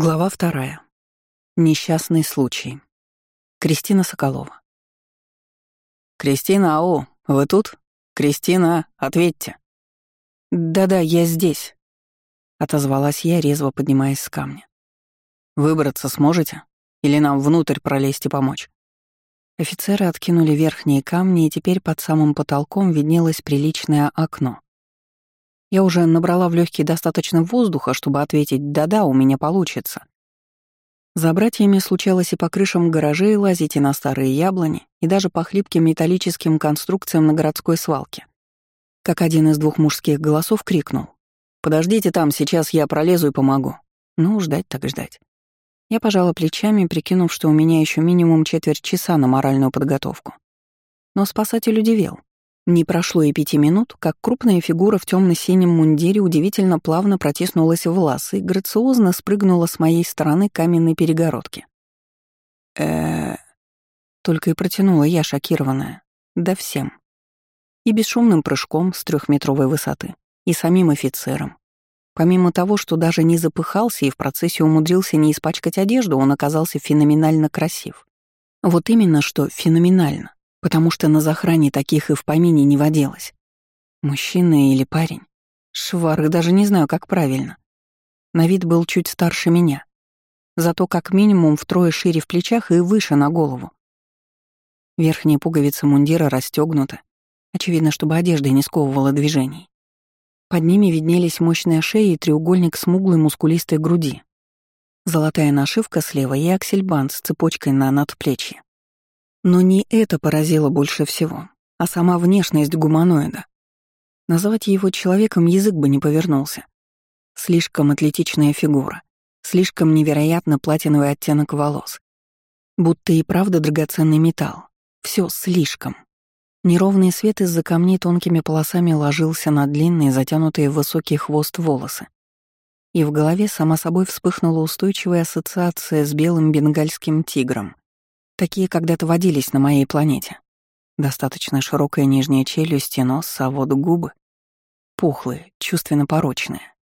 Глава вторая. Несчастный случай. Кристина Соколова. «Кристина, ау, вы тут? Кристина, ответьте!» «Да-да, я здесь», — отозвалась я, резво поднимаясь с камня. «Выбраться сможете? Или нам внутрь пролезть и помочь?» Офицеры откинули верхние камни, и теперь под самым потолком виднелось приличное окно. Я уже набрала в легкие достаточно воздуха, чтобы ответить «да-да, у меня получится». За братьями случалось и по крышам гаражей лазить, и на старые яблони, и даже по хлипким металлическим конструкциям на городской свалке. Как один из двух мужских голосов крикнул. «Подождите там, сейчас я пролезу и помогу». Ну, ждать так ждать. Я пожала плечами, прикинув, что у меня еще минимум четверть часа на моральную подготовку. Но спасатель удивил. Не прошло и пяти минут, как крупная фигура в темно-синем мундире удивительно плавно протиснулась в лаз и грациозно спрыгнула с моей стороны каменной перегородки. э Только и протянула я, шокированная. Да всем. И бесшумным прыжком с трехметровой высоты, и самим офицером. Помимо того, что даже не запыхался и в процессе умудрился не испачкать одежду, он оказался феноменально красив. Вот именно что феноменально потому что на захране таких и в помине не водилось. Мужчина или парень? Шварг, даже не знаю, как правильно. На вид был чуть старше меня, зато как минимум втрое шире в плечах и выше на голову. Верхняя пуговица мундира расстегнута, очевидно, чтобы одежда не сковывала движений. Под ними виднелись мощная шея и треугольник смуглой мускулистой груди. Золотая нашивка слева и аксельбанд с цепочкой на надплечье. Но не это поразило больше всего, а сама внешность гуманоида. Назвать его человеком язык бы не повернулся. Слишком атлетичная фигура, слишком невероятно платиновый оттенок волос. Будто и правда драгоценный металл. Все слишком. Неровный свет из-за камней тонкими полосами ложился на длинные, затянутые в высокий хвост волосы. И в голове сама собой вспыхнула устойчивая ассоциация с белым бенгальским тигром. Такие когда-то водились на моей планете. Достаточно широкая нижняя челюсть и нос, а вот губы — пухлые, чувственно порочные.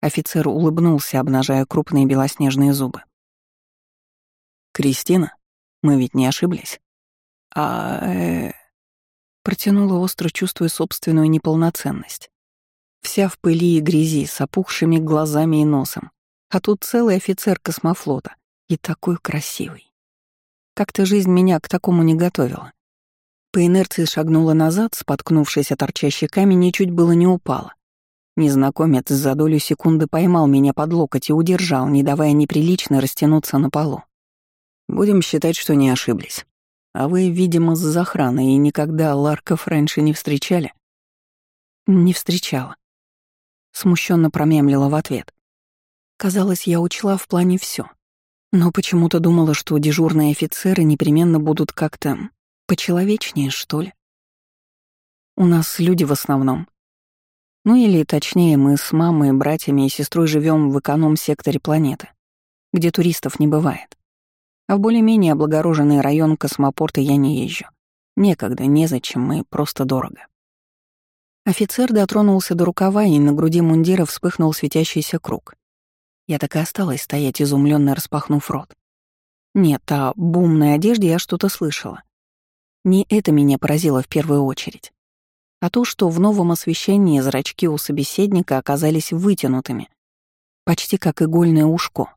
Офицер улыбнулся, обнажая крупные белоснежные зубы. «Кристина, мы ведь не ошиблись?» «А...» э... Протянула остро, чувствуя собственную неполноценность. Вся в пыли и грязи, с опухшими глазами и носом. А тут целый офицер космофлота. И такой красивый. Как-то жизнь меня к такому не готовила. По инерции шагнула назад, споткнувшись о торчащий камень, и чуть было не упала. Незнакомец за долю секунды поймал меня под локоть и удержал, не давая неприлично растянуться на полу. Будем считать, что не ошиблись. А вы, видимо, с охраной и никогда Ларков раньше не встречали? Не встречала. Смущенно промямлила в ответ. Казалось, я учла в плане все. Но почему-то думала, что дежурные офицеры непременно будут как-то почеловечнее, что ли. У нас люди в основном. Ну или точнее, мы с мамой, братьями и сестрой живем в эконом-секторе планеты, где туристов не бывает. А в более-менее облагороженный район космопорта я не езжу. Некогда, незачем и просто дорого. Офицер дотронулся до рукава, и на груди мундира вспыхнул светящийся круг. Я так и осталась стоять, изумленно распахнув рот. Нет, о бумной одежде я что-то слышала. Не это меня поразило в первую очередь, а то, что в новом освещении зрачки у собеседника оказались вытянутыми, почти как игольное ушко.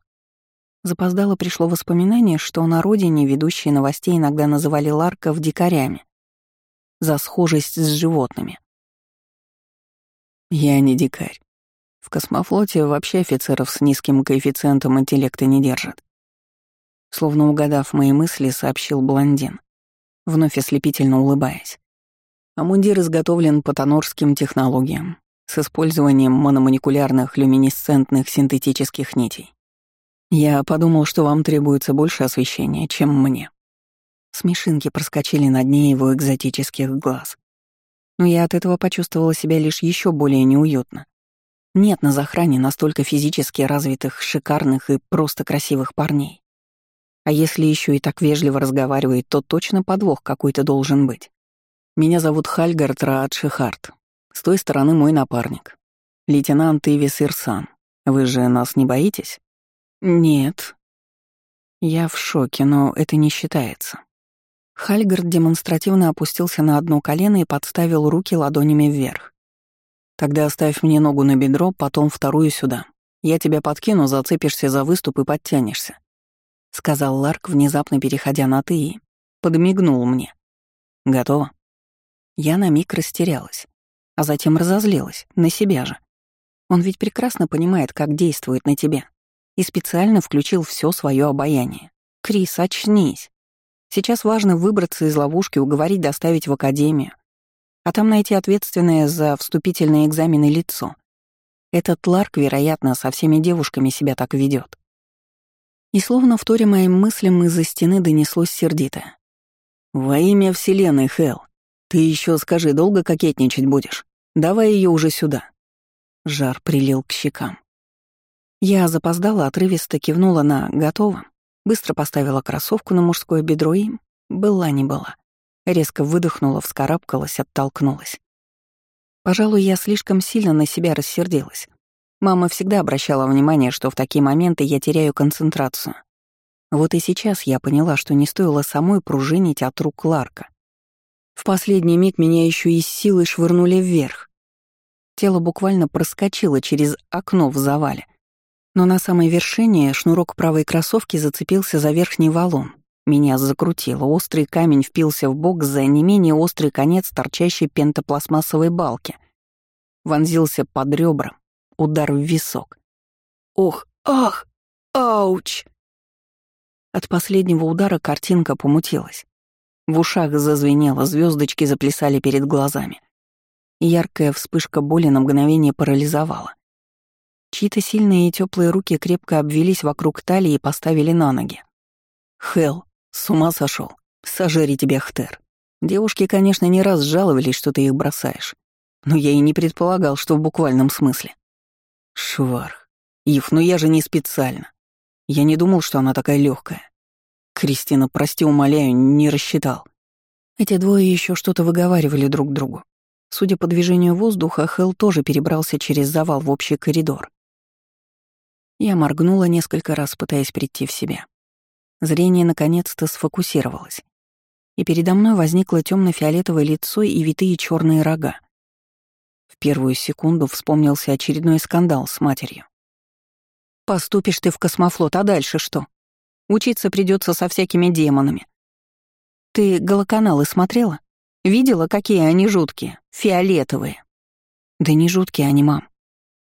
Запоздало пришло воспоминание, что на родине ведущие новостей иногда называли ларков дикарями за схожесть с животными. «Я не дикарь», в космофлоте вообще офицеров с низким коэффициентом интеллекта не держат. Словно угадав мои мысли, сообщил блондин, вновь ослепительно улыбаясь. А мундир изготовлен по тонорским технологиям, с использованием мономаникулярных люминесцентных синтетических нитей. Я подумал, что вам требуется больше освещения, чем мне. Смешинки проскочили на дне его экзотических глаз. Но я от этого почувствовала себя лишь еще более неуютно. Нет на захране настолько физически развитых, шикарных и просто красивых парней. А если еще и так вежливо разговаривает, то точно подвох какой-то должен быть. Меня зовут Хальгард Раад. С той стороны мой напарник. Лейтенант Ивис Ирсан. Вы же нас не боитесь? «Нет». Я в шоке, но это не считается. Хальгард демонстративно опустился на одно колено и подставил руки ладонями вверх. «Тогда оставь мне ногу на бедро, потом вторую сюда. Я тебя подкину, зацепишься за выступ и подтянешься», — сказал Ларк, внезапно переходя на «ты» и подмигнул мне. «Готово?» Я на миг растерялась, а затем разозлилась, на себя же. Он ведь прекрасно понимает, как действует на тебя, и специально включил все свое обаяние. «Крис, очнись!» Сейчас важно выбраться из ловушки, уговорить доставить в академию, а там найти ответственное за вступительные экзамены лицо. Этот Ларк, вероятно, со всеми девушками себя так ведет. И словно в торе моим мыслям из-за стены донеслось сердитое. «Во имя Вселенной, Хел, ты еще скажи, долго кокетничать будешь? Давай ее уже сюда». Жар прилил к щекам. Я запоздала, отрывисто кивнула на «готово», Быстро поставила кроссовку на мужское бедро и... Была не была. Резко выдохнула, вскарабкалась, оттолкнулась. Пожалуй, я слишком сильно на себя рассердилась. Мама всегда обращала внимание, что в такие моменты я теряю концентрацию. Вот и сейчас я поняла, что не стоило самой пружинить от рук Ларка. В последний миг меня еще и с силой швырнули вверх. Тело буквально проскочило через окно в завале, но на самой вершине шнурок правой кроссовки зацепился за верхний валун. Меня закрутило, острый камень впился в бок за не менее острый конец торчащей пентопластмассовой балки. Вонзился под ребра, удар в висок. Ох, ах, ауч! От последнего удара картинка помутилась. В ушах зазвенело, звездочки заплясали перед глазами. Яркая вспышка боли на мгновение парализовала. Чьи-то сильные и теплые руки крепко обвелись вокруг талии и поставили на ноги. Хел, с ума сошел. Сожри тебя, Хтер. Девушки, конечно, не раз жаловались, что ты их бросаешь. Но я и не предполагал, что в буквальном смысле. Шварх. Ив, ну я же не специально. Я не думал, что она такая легкая. Кристина, прости, умоляю, не рассчитал. Эти двое еще что-то выговаривали друг другу. Судя по движению воздуха, Хел тоже перебрался через завал в общий коридор. Я моргнула несколько раз, пытаясь прийти в себя. Зрение наконец-то сфокусировалось. И передо мной возникло темно фиолетовое лицо и витые черные рога. В первую секунду вспомнился очередной скандал с матерью. «Поступишь ты в космофлот, а дальше что? Учиться придется со всякими демонами. Ты голоканалы смотрела? Видела, какие они жуткие, фиолетовые?» «Да не жуткие они, мам.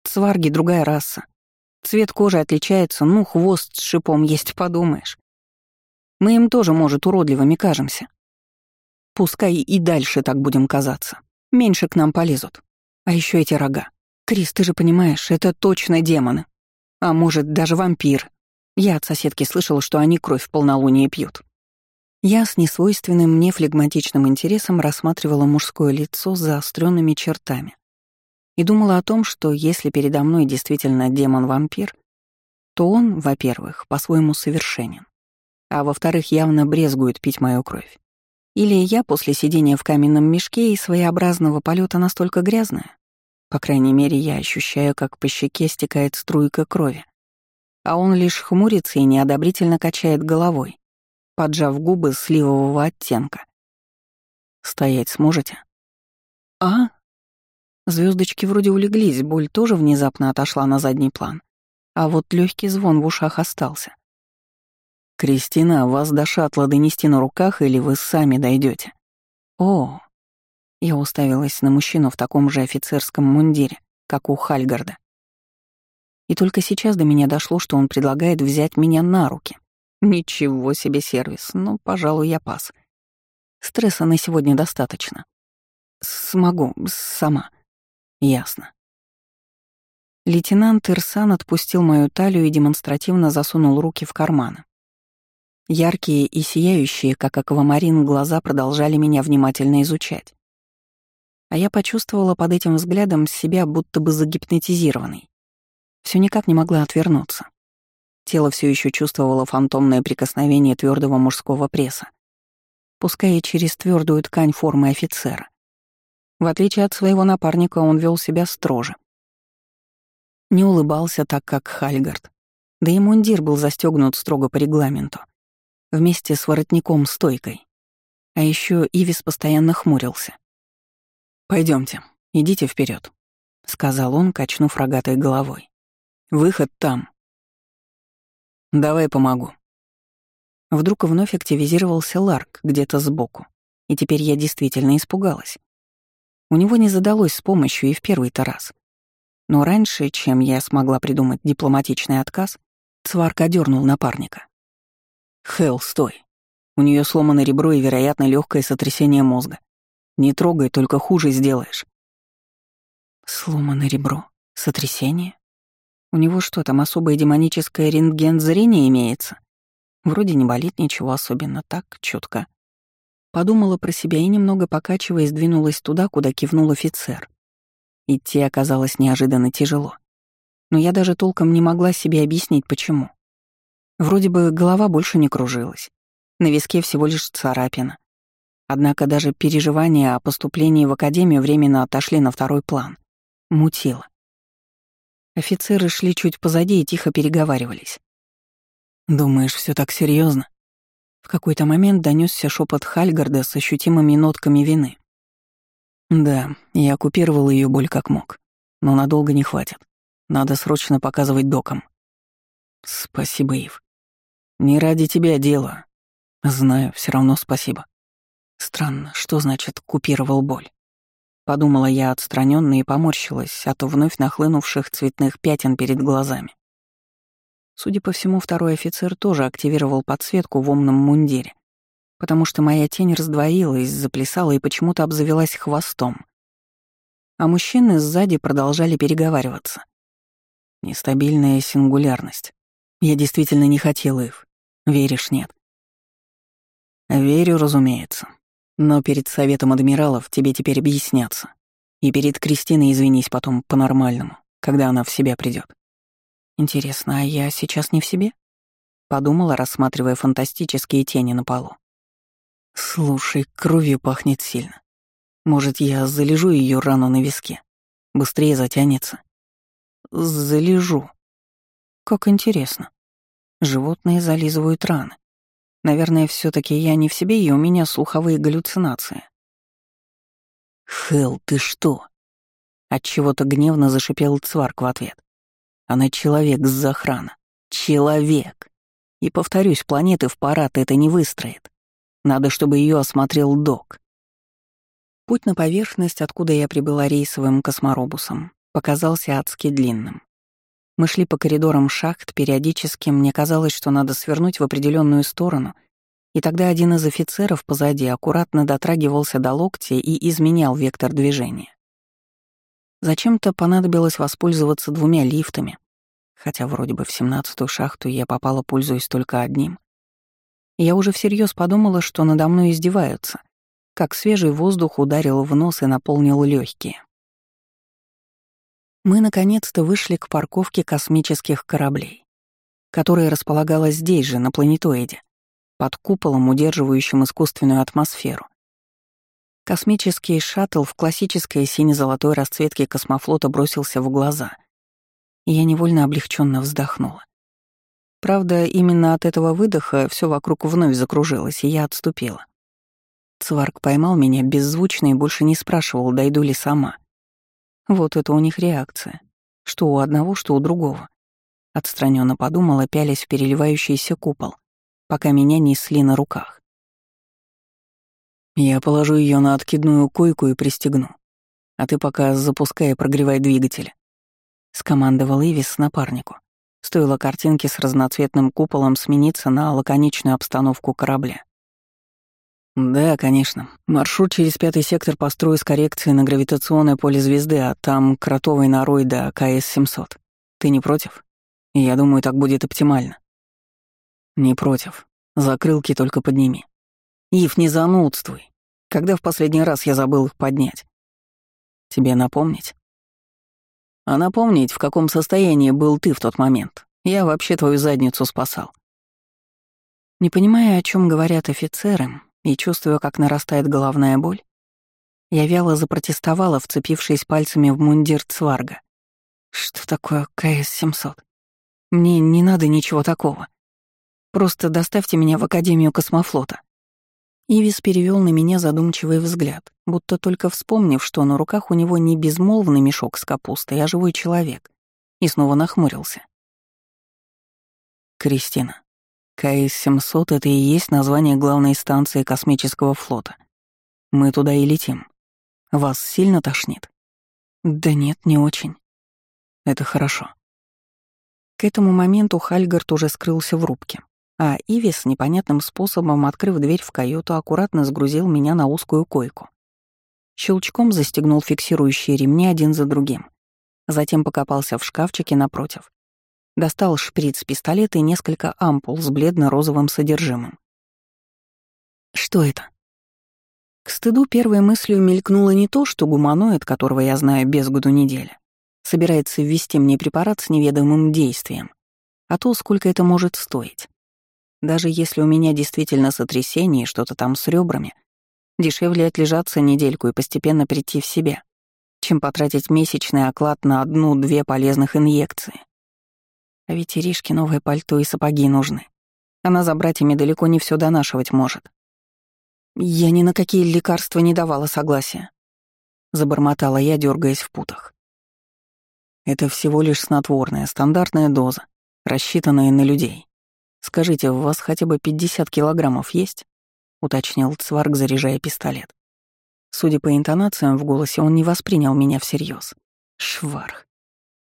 Цварги — другая раса. Цвет кожи отличается, ну, хвост с шипом есть, подумаешь. Мы им тоже, может, уродливыми кажемся. Пускай и дальше так будем казаться. Меньше к нам полезут. А еще эти рога. Крис, ты же понимаешь, это точно демоны. А может, даже вампир. Я от соседки слышала, что они кровь в полнолуние пьют. Я с несвойственным мне флегматичным интересом рассматривала мужское лицо с заостренными чертами и думала о том, что если передо мной действительно демон-вампир, то он, во-первых, по-своему совершенен, а во-вторых, явно брезгует пить мою кровь. Или я после сидения в каменном мешке и своеобразного полета настолько грязная? По крайней мере, я ощущаю, как по щеке стекает струйка крови, а он лишь хмурится и неодобрительно качает головой, поджав губы сливового оттенка. «Стоять сможете?» «А?» Звездочки вроде улеглись, боль тоже внезапно отошла на задний план. А вот легкий звон в ушах остался. «Кристина, вас до шаттла донести на руках или вы сами дойдете? «О!» Я уставилась на мужчину в таком же офицерском мундире, как у Хальгарда. И только сейчас до меня дошло, что он предлагает взять меня на руки. Ничего себе сервис, но, пожалуй, я пас. Стресса на сегодня достаточно. Смогу, сама. Ясно. Лейтенант Ирсан отпустил мою талию и демонстративно засунул руки в карманы. Яркие и сияющие, как аквамарин, глаза продолжали меня внимательно изучать. А я почувствовала под этим взглядом себя будто бы загипнотизированной. Все никак не могла отвернуться. Тело все еще чувствовало фантомное прикосновение твердого мужского пресса, пускай и через твердую ткань формы офицера. В отличие от своего напарника, он вел себя строже. Не улыбался так, как Хальгард. Да и мундир был застегнут строго по регламенту, вместе с воротником-стойкой. А еще Ивис постоянно хмурился. Пойдемте, идите вперед, сказал он, качнув рогатой головой. Выход там. Давай помогу. Вдруг вновь активизировался Ларк где-то сбоку, и теперь я действительно испугалась. У него не задалось с помощью и в первый-то раз. Но раньше, чем я смогла придумать дипломатичный отказ, Цварк одернул напарника. «Хелл, стой. У нее сломано ребро и, вероятно, легкое сотрясение мозга. Не трогай, только хуже сделаешь». «Сломано ребро? Сотрясение? У него что там, особое демоническое рентген-зрение имеется? Вроде не болит ничего особенно, так, чутко. Подумала про себя и, немного покачиваясь, двинулась туда, куда кивнул офицер. Идти оказалось неожиданно тяжело. Но я даже толком не могла себе объяснить, почему. Вроде бы голова больше не кружилась. На виске всего лишь царапина. Однако даже переживания о поступлении в академию временно отошли на второй план. Мутило. Офицеры шли чуть позади и тихо переговаривались. «Думаешь, все так серьезно? В какой-то момент донесся шепот Хальгарда с ощутимыми нотками вины. Да, я оккупировал ее боль как мог. Но надолго не хватит. Надо срочно показывать докам. Спасибо, Ив. Не ради тебя дело. Знаю, все равно спасибо. Странно, что значит «купировал боль»? Подумала я отстраненно и поморщилась от вновь нахлынувших цветных пятен перед глазами. Судя по всему, второй офицер тоже активировал подсветку в умном мундире, потому что моя тень раздвоилась, заплясала и почему-то обзавелась хвостом. А мужчины сзади продолжали переговариваться. Нестабильная сингулярность. Я действительно не хотел их. Веришь, нет? Верю, разумеется. Но перед советом адмиралов тебе теперь объясняться. И перед Кристиной извинись потом по-нормальному, когда она в себя придет. Интересно, а я сейчас не в себе? Подумала, рассматривая фантастические тени на полу. Слушай, кровью пахнет сильно. Может, я залежу ее рану на виске? Быстрее затянется. Залежу. Как интересно. Животные зализывают раны. Наверное, все таки я не в себе, и у меня слуховые галлюцинации. Хел, ты что? От чего-то гневно зашипел Цварк в ответ. Она человек с захрана. Человек. И повторюсь, планеты в парад это не выстроит. Надо, чтобы ее осмотрел док. Путь на поверхность, откуда я прибыла рейсовым косморобусом, показался адски длинным. Мы шли по коридорам шахт, периодически мне казалось, что надо свернуть в определенную сторону, и тогда один из офицеров позади аккуратно дотрагивался до локтя и изменял вектор движения. Зачем-то понадобилось воспользоваться двумя лифтами, хотя вроде бы в семнадцатую шахту я попала, пользуясь только одним. Я уже всерьез подумала, что надо мной издеваются, как свежий воздух ударил в нос и наполнил легкие. Мы наконец-то вышли к парковке космических кораблей, которая располагалась здесь же, на планетоиде, под куполом, удерживающим искусственную атмосферу. Космический шаттл в классической сине-золотой расцветке космофлота бросился в глаза, и я невольно облегченно вздохнула. Правда, именно от этого выдоха все вокруг вновь закружилось, и я отступила. Цварк поймал меня беззвучно и больше не спрашивал, дойду ли сама. Вот это у них реакция. Что у одного, что у другого. Отстраненно подумала, пялясь в переливающийся купол, пока меня несли на руках. Я положу ее на откидную койку и пристегну. А ты пока запускай и прогревай двигатель. Скомандовал Ивис напарнику. Стоило картинке с разноцветным куполом смениться на лаконичную обстановку корабля. «Да, конечно. Маршрут через пятый сектор построю с коррекцией на гравитационное поле звезды, а там кротовой норой до КС-700. Ты не против? Я думаю, так будет оптимально». «Не против. Закрылки только подними». «Ив, не занудствуй. Когда в последний раз я забыл их поднять?» «Тебе напомнить?» А напомнить, в каком состоянии был ты в тот момент. Я вообще твою задницу спасал. Не понимая, о чем говорят офицеры, и чувствуя, как нарастает головная боль, я вяло запротестовала, вцепившись пальцами в мундир Цварга. Что такое КС-700? Мне не надо ничего такого. Просто доставьте меня в Академию космофлота». Ивис перевел на меня задумчивый взгляд, будто только вспомнив, что на руках у него не безмолвный мешок с капустой, а живой человек, и снова нахмурился. «Кристина, КС-700 — это и есть название главной станции космического флота. Мы туда и летим. Вас сильно тошнит? Да нет, не очень. Это хорошо. К этому моменту Хальгард уже скрылся в рубке, а Ивис непонятным способом, открыв дверь в каюту, аккуратно сгрузил меня на узкую койку. Щелчком застегнул фиксирующие ремни один за другим. Затем покопался в шкафчике напротив Достал шприц пистолет и несколько ампул с бледно-розовым содержимым. Что это? К стыду первой мыслью мелькнуло не то, что гуманоид, которого я знаю без году недели, собирается ввести мне препарат с неведомым действием, а то, сколько это может стоить. Даже если у меня действительно сотрясение и что-то там с ребрами, дешевле отлежаться недельку и постепенно прийти в себя, чем потратить месячный оклад на одну-две полезных инъекции. А ведь Иришке новое пальто и сапоги нужны. Она за братьями далеко не все донашивать может. Я ни на какие лекарства не давала согласия. Забормотала я, дергаясь в путах. Это всего лишь снотворная, стандартная доза, рассчитанная на людей. Скажите, у вас хотя бы 50 килограммов есть? Уточнил Цварг, заряжая пистолет. Судя по интонациям в голосе, он не воспринял меня всерьез. Шварх.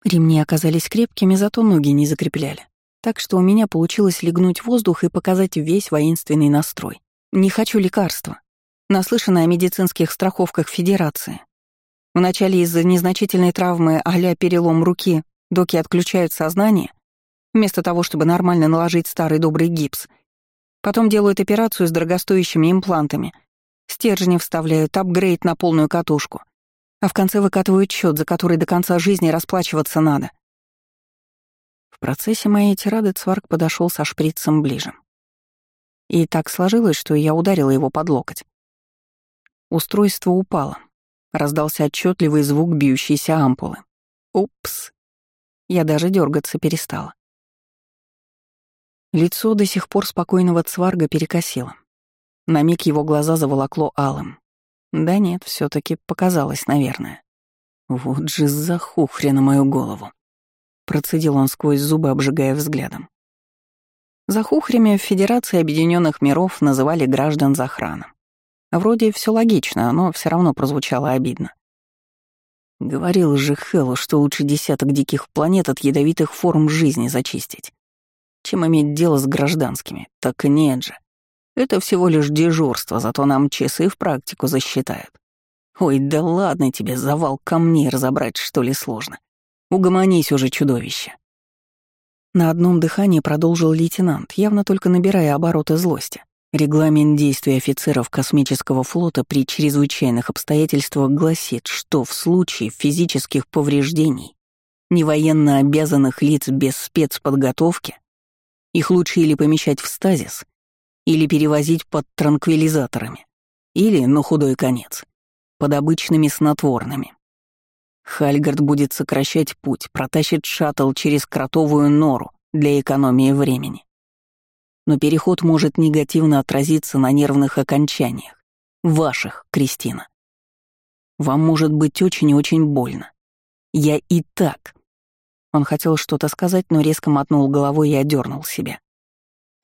Ремни оказались крепкими, зато ноги не закрепляли. Так что у меня получилось легнуть воздух и показать весь воинственный настрой. Не хочу лекарства. Наслышана о медицинских страховках Федерации. Вначале из-за незначительной травмы а перелом руки доки отключают сознание, вместо того, чтобы нормально наложить старый добрый гипс. Потом делают операцию с дорогостоящими имплантами. Стержни вставляют, апгрейд на полную катушку а в конце выкатывают счет, за который до конца жизни расплачиваться надо. В процессе моей тирады Цварк подошел со шприцем ближе. И так сложилось, что я ударила его под локоть. Устройство упало. Раздался отчетливый звук бьющейся ампулы. Упс. Я даже дергаться перестала. Лицо до сих пор спокойного Цварга перекосило. На миг его глаза заволокло алым. Да нет, все таки показалось, наверное. Вот же захухря на мою голову. Процедил он сквозь зубы, обжигая взглядом. Захухрями в Федерации Объединенных Миров называли граждан Захрана. Вроде все логично, но все равно прозвучало обидно. Говорил же Хэллу, что лучше десяток диких планет от ядовитых форм жизни зачистить, чем иметь дело с гражданскими. Так нет же. Это всего лишь дежурство, зато нам часы в практику засчитают. Ой, да ладно тебе, завал камней разобрать, что ли, сложно. Угомонись уже, чудовище. На одном дыхании продолжил лейтенант, явно только набирая обороты злости. Регламент действий офицеров космического флота при чрезвычайных обстоятельствах гласит, что в случае физических повреждений невоенно обязанных лиц без спецподготовки их лучше или помещать в стазис, или перевозить под транквилизаторами, или, на худой конец, под обычными снотворными. Хальгард будет сокращать путь, протащит шаттл через кротовую нору для экономии времени. Но переход может негативно отразиться на нервных окончаниях. Ваших, Кристина. Вам может быть очень и очень больно. Я и так. Он хотел что-то сказать, но резко мотнул головой и одернул себя.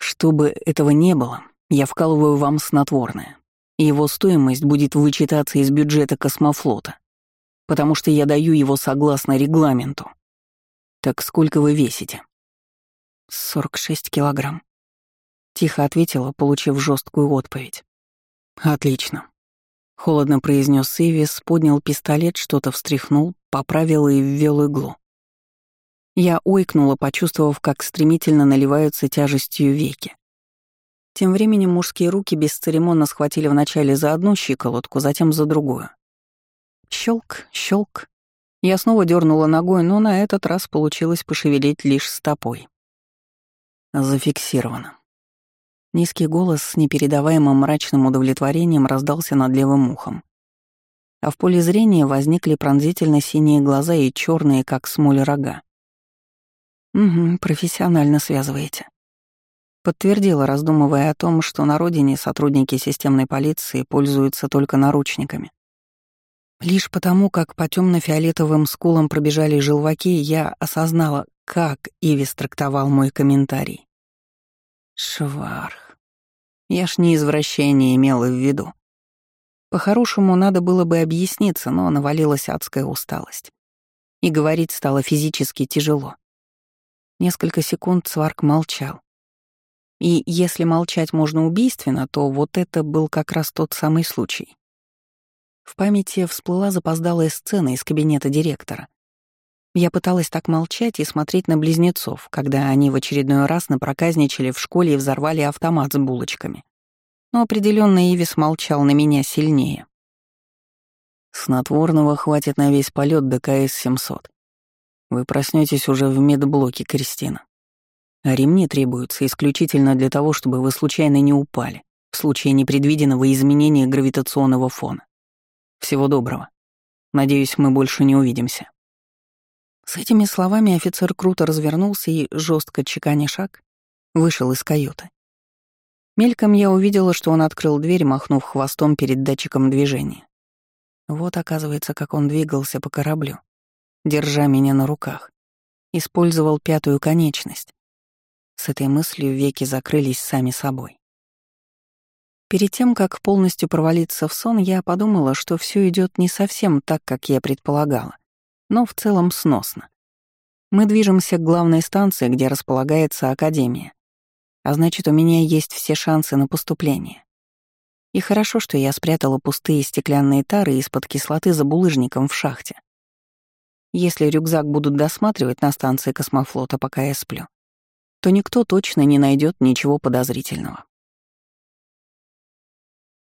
Чтобы этого не было, я вкалываю вам снотворное. И его стоимость будет вычитаться из бюджета космофлота, потому что я даю его согласно регламенту. Так сколько вы весите? 46 килограмм. Тихо ответила, получив жесткую отповедь. Отлично. Холодно произнес Сивис, поднял пистолет, что-то встряхнул, поправил и ввел иглу. Я ойкнула, почувствовав, как стремительно наливаются тяжестью веки. Тем временем мужские руки бесцеремонно схватили вначале за одну щиколотку, затем за другую. Щелк, щелк. Я снова дернула ногой, но на этот раз получилось пошевелить лишь стопой. Зафиксировано. Низкий голос с непередаваемым мрачным удовлетворением раздался над левым ухом. А в поле зрения возникли пронзительно синие глаза и черные, как смоль рога. Угу, профессионально связываете. Подтвердила, раздумывая о том, что на родине сотрудники системной полиции пользуются только наручниками. Лишь потому, как по темно-фиолетовым скулам пробежали желваки, я осознала, как Ивис трактовал мой комментарий. Шварх. Я ж не извращение имела в виду. По-хорошему, надо было бы объясниться, но навалилась адская усталость. И говорить стало физически тяжело. Несколько секунд Сварк молчал. И если молчать можно убийственно, то вот это был как раз тот самый случай. В памяти всплыла запоздалая сцена из кабинета директора. Я пыталась так молчать и смотреть на близнецов, когда они в очередной раз напроказничали в школе и взорвали автомат с булочками. Но определенно Ивис молчал на меня сильнее. Снотворного хватит на весь полет до КС-700. Вы проснетесь уже в медблоке, Кристина. А ремни требуются исключительно для того, чтобы вы случайно не упали в случае непредвиденного изменения гравитационного фона. Всего доброго. Надеюсь, мы больше не увидимся. С этими словами офицер круто развернулся и, жестко чеканя шаг, вышел из каюты. Мельком я увидела, что он открыл дверь, махнув хвостом перед датчиком движения. Вот, оказывается, как он двигался по кораблю, держа меня на руках. Использовал пятую конечность. С этой мыслью веки закрылись сами собой. Перед тем, как полностью провалиться в сон, я подумала, что все идет не совсем так, как я предполагала но в целом сносно. Мы движемся к главной станции, где располагается Академия. А значит, у меня есть все шансы на поступление. И хорошо, что я спрятала пустые стеклянные тары из-под кислоты за булыжником в шахте. Если рюкзак будут досматривать на станции космофлота, пока я сплю, то никто точно не найдет ничего подозрительного.